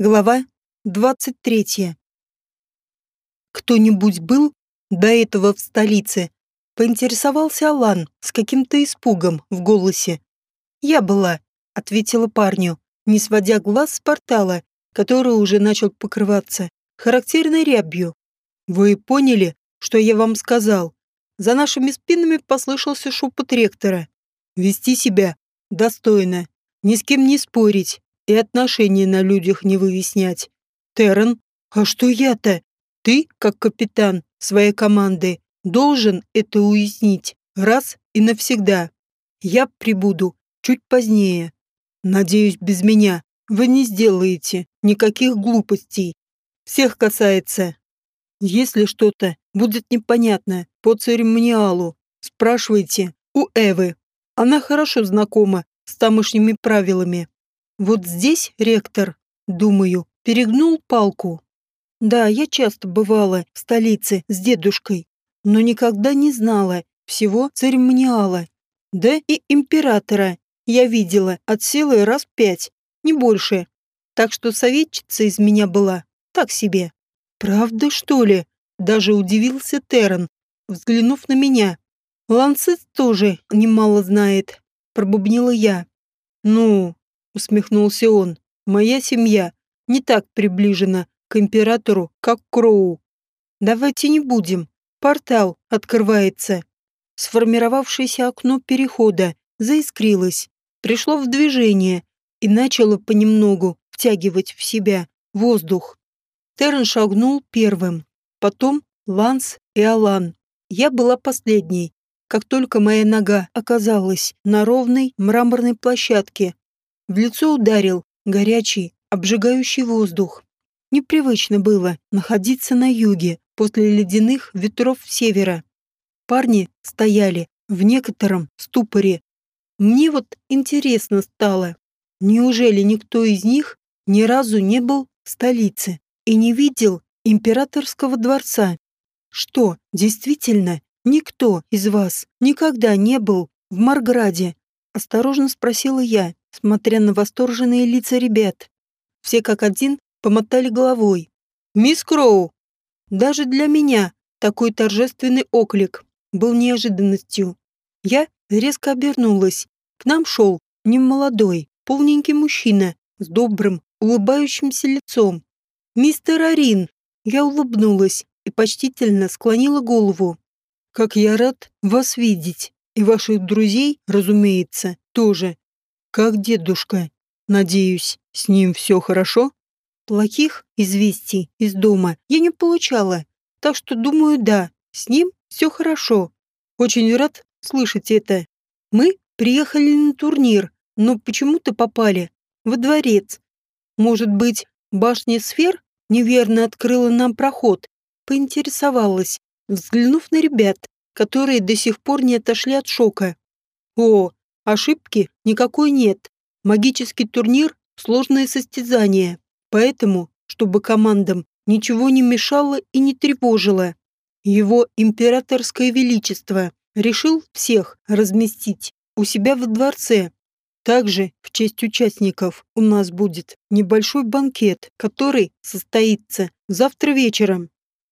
Глава 23. Кто-нибудь был до этого в столице? Поинтересовался Алан с каким-то испугом в голосе. «Я была», — ответила парню, не сводя глаз с портала, который уже начал покрываться, характерной рябью. «Вы поняли, что я вам сказал?» За нашими спинами послышался шепот ректора. «Вести себя достойно, ни с кем не спорить, и отношения на людях не выяснять. Террен, а что я-то? Ты, как капитан своей команды, должен это уяснить раз и навсегда. Я прибуду чуть позднее. Надеюсь, без меня вы не сделаете никаких глупостей. Всех касается. Если что-то будет непонятно по церемониалу, спрашивайте у Эвы. Она хорошо знакома с тамошними правилами. Вот здесь ректор, думаю, перегнул палку. Да, я часто бывала в столице с дедушкой, но никогда не знала всего церемониала. Да и императора я видела от силы раз пять, не больше. Так что советчица из меня была так себе. Правда, что ли? Даже удивился Террен, взглянув на меня. Ланцет тоже немало знает, пробубнила я. Ну, усмехнулся он. Моя семья не так приближена к императору, как Кроу. Давайте не будем. Портал открывается. Сформировавшееся окно перехода заискрилось, пришло в движение и начало понемногу втягивать в себя воздух. Террен шагнул первым, потом Ланс и Алан. Я была последней. Как только моя нога оказалась на ровной мраморной площадке, в лицо ударил горячий, обжигающий воздух. Непривычно было находиться на юге после ледяных ветров севера. Парни стояли в некотором ступоре. Мне вот интересно стало, неужели никто из них ни разу не был в столице и не видел императорского дворца? Что, действительно, никто из вас никогда не был в Марграде? Осторожно спросила я смотря на восторженные лица ребят. Все как один помотали головой. «Мисс Кроу!» Даже для меня такой торжественный оклик был неожиданностью. Я резко обернулась. К нам шел немолодой, полненький мужчина с добрым, улыбающимся лицом. «Мистер Арин!» Я улыбнулась и почтительно склонила голову. «Как я рад вас видеть, и ваших друзей, разумеется, тоже. Как дедушка? Надеюсь, с ним все хорошо? Плохих известий из дома я не получала, так что думаю, да, с ним все хорошо. Очень рад слышать это. Мы приехали на турнир, но почему-то попали во дворец. Может быть, башня сфер неверно открыла нам проход, поинтересовалась, взглянув на ребят, которые до сих пор не отошли от шока. О, Ошибки никакой нет. Магический турнир – сложное состязание. Поэтому, чтобы командам ничего не мешало и не тревожило, его императорское величество решил всех разместить у себя во дворце. Также в честь участников у нас будет небольшой банкет, который состоится завтра вечером.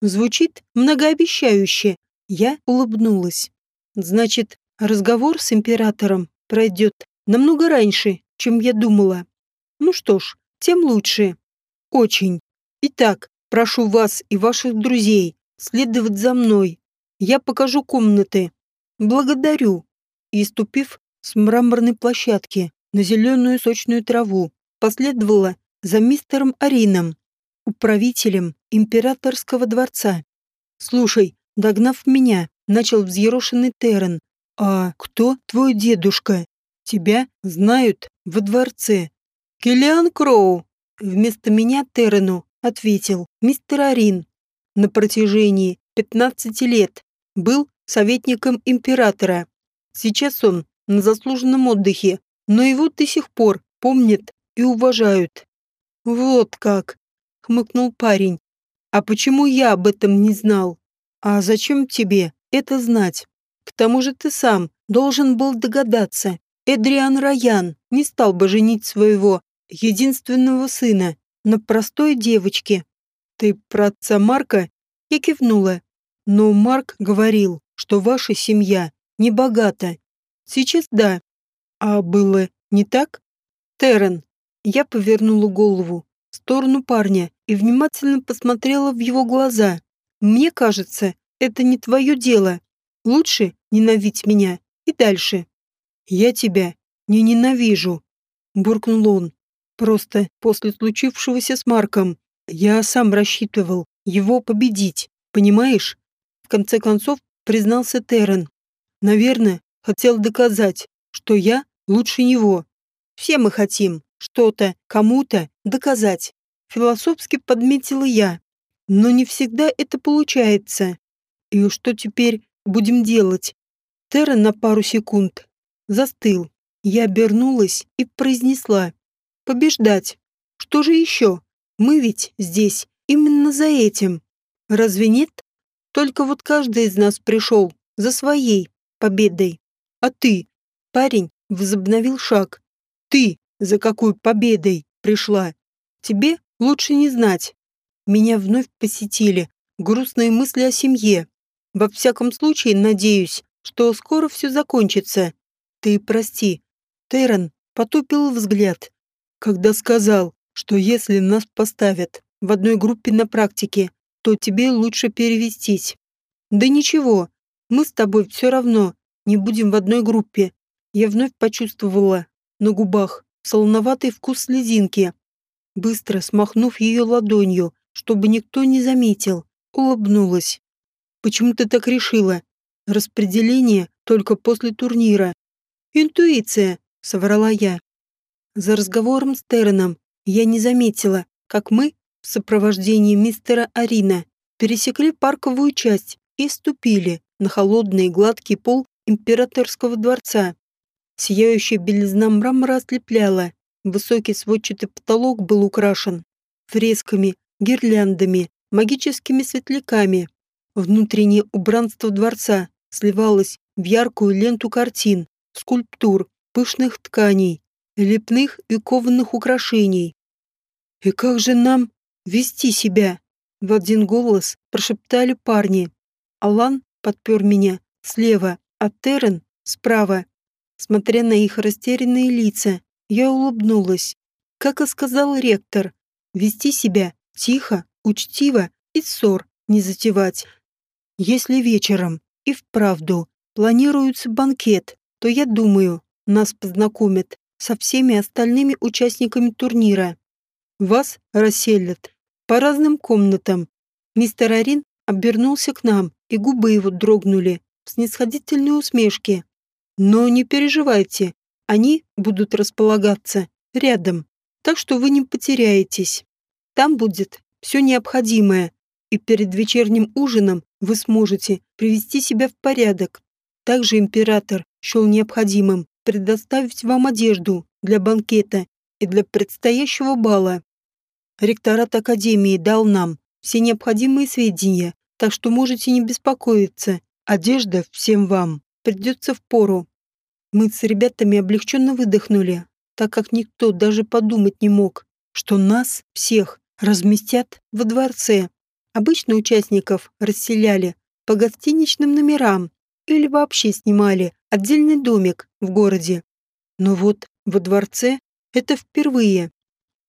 Звучит многообещающе. Я улыбнулась. Значит, разговор с императором пройдет намного раньше, чем я думала. Ну что ж, тем лучше. Очень. Итак, прошу вас и ваших друзей следовать за мной. Я покажу комнаты. Благодарю. И ступив с мраморной площадки на зеленую сочную траву, последовала за мистером Арином, управителем императорского дворца. Слушай, догнав меня, начал взъерошенный Террен, «А кто твой дедушка? Тебя знают во дворце». «Киллиан Кроу», — вместо меня Террену ответил мистер Арин. На протяжении 15 лет был советником императора. Сейчас он на заслуженном отдыхе, но его до сих пор помнят и уважают. «Вот как!» — хмыкнул парень. «А почему я об этом не знал? А зачем тебе это знать?» К тому же ты сам должен был догадаться. Эдриан Раян не стал бы женить своего единственного сына на простой девочке. Ты про отца Марка? Я кивнула. Но Марк говорил, что ваша семья не богата. Сейчас да. А было не так? Террен. Я повернула голову в сторону парня и внимательно посмотрела в его глаза. Мне кажется, это не твое дело. Лучше ненавидеть меня и дальше. Я тебя не ненавижу, буркнул он. Просто после случившегося с Марком я сам рассчитывал его победить, понимаешь? В конце концов признался Террен. Наверное, хотел доказать, что я лучше него. Все мы хотим что-то кому-то доказать. Философски подметила я. Но не всегда это получается. И что теперь будем делать? Террен на пару секунд застыл. Я обернулась и произнесла. Побеждать. Что же еще? Мы ведь здесь именно за этим. Разве нет? Только вот каждый из нас пришел за своей победой. А ты, парень, возобновил шаг. Ты за какой победой пришла? Тебе лучше не знать. Меня вновь посетили грустные мысли о семье. Во всяком случае, надеюсь, что скоро все закончится. Ты прости. Террен потупил взгляд когда сказал, что если нас поставят в одной группе на практике, то тебе лучше перевестись. Да ничего, мы с тобой все равно не будем в одной группе. Я вновь почувствовала на губах солоноватый вкус слезинки. Быстро смахнув ее ладонью, чтобы никто не заметил, улыбнулась. Почему ты так решила? Распределение только после турнира. Интуиция, соврала я. За разговором с Терреном я не заметила, как мы, в сопровождении мистера Арина, пересекли парковую часть и ступили на холодный гладкий пол императорского дворца. Сияющая белизна мрамора ослепляла, высокий сводчатый потолок был украшен фресками, гирляндами, магическими светляками. Внутреннее убранство дворца сливалось в яркую ленту картин, скульптур, пышных тканей, лепных и кованых украшений. «И как же нам вести себя?» В один голос прошептали парни. Алан подпер меня слева, а Террен справа. Смотря на их растерянные лица, я улыбнулась. Как и сказал ректор, вести себя тихо, учтиво и ссор не затевать. Если вечером и вправду планируется банкет, то я думаю, нас познакомят со всеми остальными участниками турнира. Вас расселят по разным комнатам. Мистер Арин обернулся к нам, и губы его дрогнули в снисходительной усмешке. Но не переживайте, они будут располагаться рядом, так что вы не потеряетесь. Там будет все необходимое, и перед вечерним ужином вы сможете привести себя в порядок. Также император счел необходимым предоставить вам одежду для банкета и для предстоящего бала. Ректорат Академии дал нам все необходимые сведения, так что можете не беспокоиться. Одежда всем вам придется в пору. Мы с ребятами облегченно выдохнули, так как никто даже подумать не мог, что нас всех разместят во дворце. Обычно участников расселяли по гостиничным номерам или вообще снимали отдельный домик в городе. Но вот во дворце это впервые.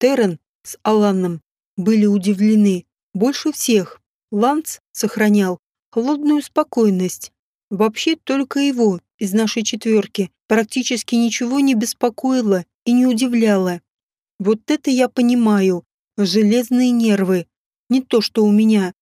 Террен с Аланом были удивлены больше всех. Ланс сохранял холодную спокойность. Вообще только его из нашей четверки практически ничего не беспокоило и не удивляло. Вот это я понимаю. Железные нервы. Не то, что у меня.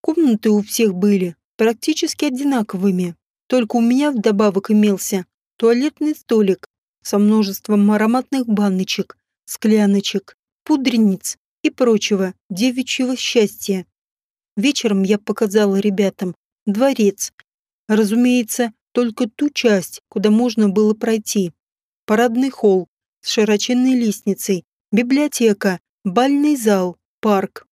Комнаты у всех были практически одинаковыми. Только у меня вдобавок имелся туалетный столик со множеством ароматных баночек, скляночек, пудрениц и прочего девичьего счастья. Вечером я показала ребятам дворец. Разумеется, только ту часть, куда можно было пройти. Парадный холл с широченной лестницей, библиотека, бальный зал, парк.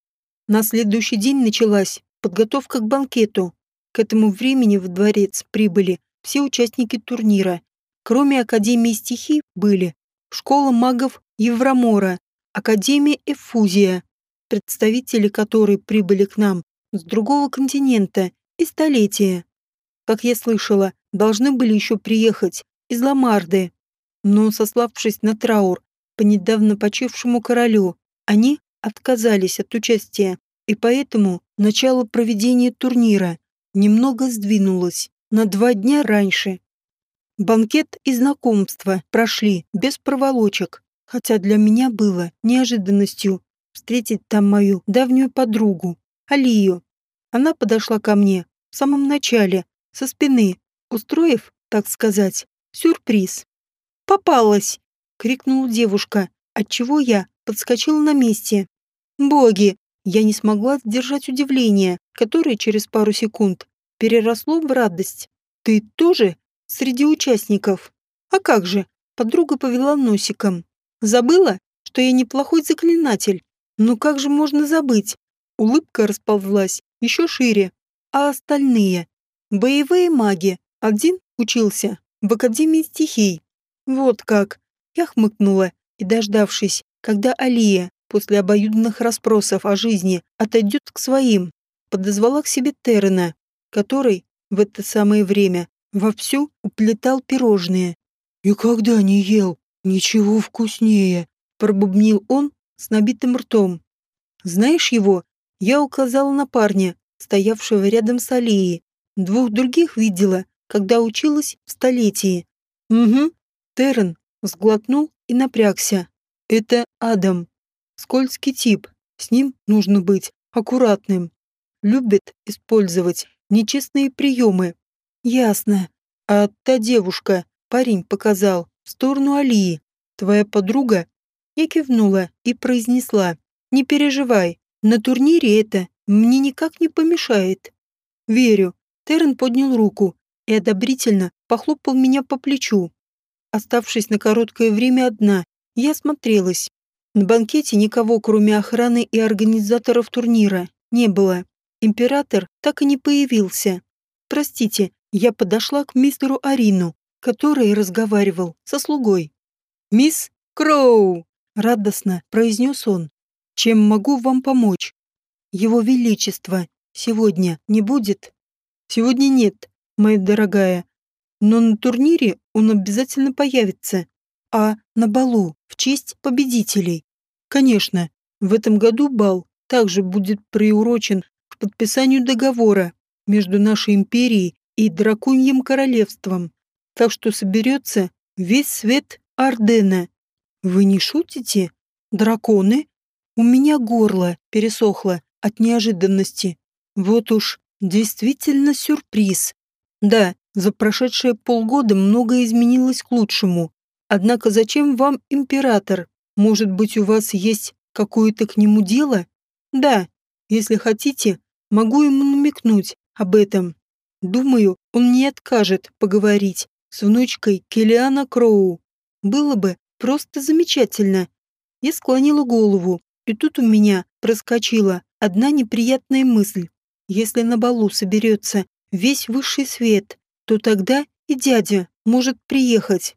На следующий день началась подготовка к банкету. К этому времени в дворец прибыли все участники турнира. Кроме Академии стихий были школа магов Евромора, Академия Эфузия, представители которой прибыли к нам с другого континента и столетия. Как я слышала, должны были еще приехать из Ламарды. Но, сославшись на траур по недавно почившему королю, они отказались от участия, и поэтому начало проведения турнира немного сдвинулось на два дня раньше. Банкет и знакомство прошли без проволочек, хотя для меня было неожиданностью встретить там мою давнюю подругу, Алию. Она подошла ко мне в самом начале, со спины, устроив, так сказать, сюрприз. «Попалась!» — крикнула девушка, отчего я подскочила на месте. «Боги!» Я не смогла сдержать удивление, которое через пару секунд переросло в радость. «Ты тоже среди участников?» «А как же?» Подруга повела носиком. «Забыла, что я неплохой заклинатель? Ну как же можно забыть?» Улыбка расползлась еще шире. А остальные? Боевые маги. Один учился в Академии стихий. Вот как. Я хмыкнула и, дождавшись, когда Алия после обоюдных расспросов о жизни отойдет к своим, подозвала к себе Террена, который в это самое время вовсю уплетал пирожные. «И когда не ел ничего вкуснее», — пробубнил он с набитым ртом. «Знаешь его?» Я указала на парня, стоявшего рядом с аллеей. Двух других видела, когда училась в столетии. «Угу». Террен сглотнул и напрягся. «Это Адам. Скользкий тип. С ним нужно быть аккуратным. Любит использовать нечестные приемы. Ясно. А та девушка, парень показал, в сторону Алии. Твоя подруга? Я кивнула и произнесла. Не переживай, на турнире это мне никак не помешает. Верю. Террен поднял руку и одобрительно похлопал меня по плечу. Оставшись на короткое время одна, я смотрелась. На банкете никого, кроме охраны и организаторов турнира, не было. Император так и не появился. Простите, я подошла к мистеру Арину, который разговаривал со слугой. «Мисс Кроу!» — радостно произнес он. «Чем могу вам помочь?» «Его Величество сегодня не будет?» «Сегодня нет, моя дорогая. Но на турнире он обязательно появится. А на балу в честь победителей. Конечно, в этом году бал также будет приурочен к подписанию договора между нашей империей и Драконьим королевством. Так что соберется весь свет Ардена. Вы не шутите? Драконы? У меня горло пересохло от неожиданности. Вот уж действительно сюрприз. Да, за прошедшие полгода многое изменилось к лучшему. Однако зачем вам император? Может быть, у вас есть какое-то к нему дело? Да, если хотите, могу ему намекнуть об этом. Думаю, он не откажет поговорить с внучкой Келиана Кроу. Было бы просто замечательно. Я склонила голову, и тут у меня проскочила одна неприятная мысль. Если на балу соберется весь высший свет, то тогда и дядя может приехать.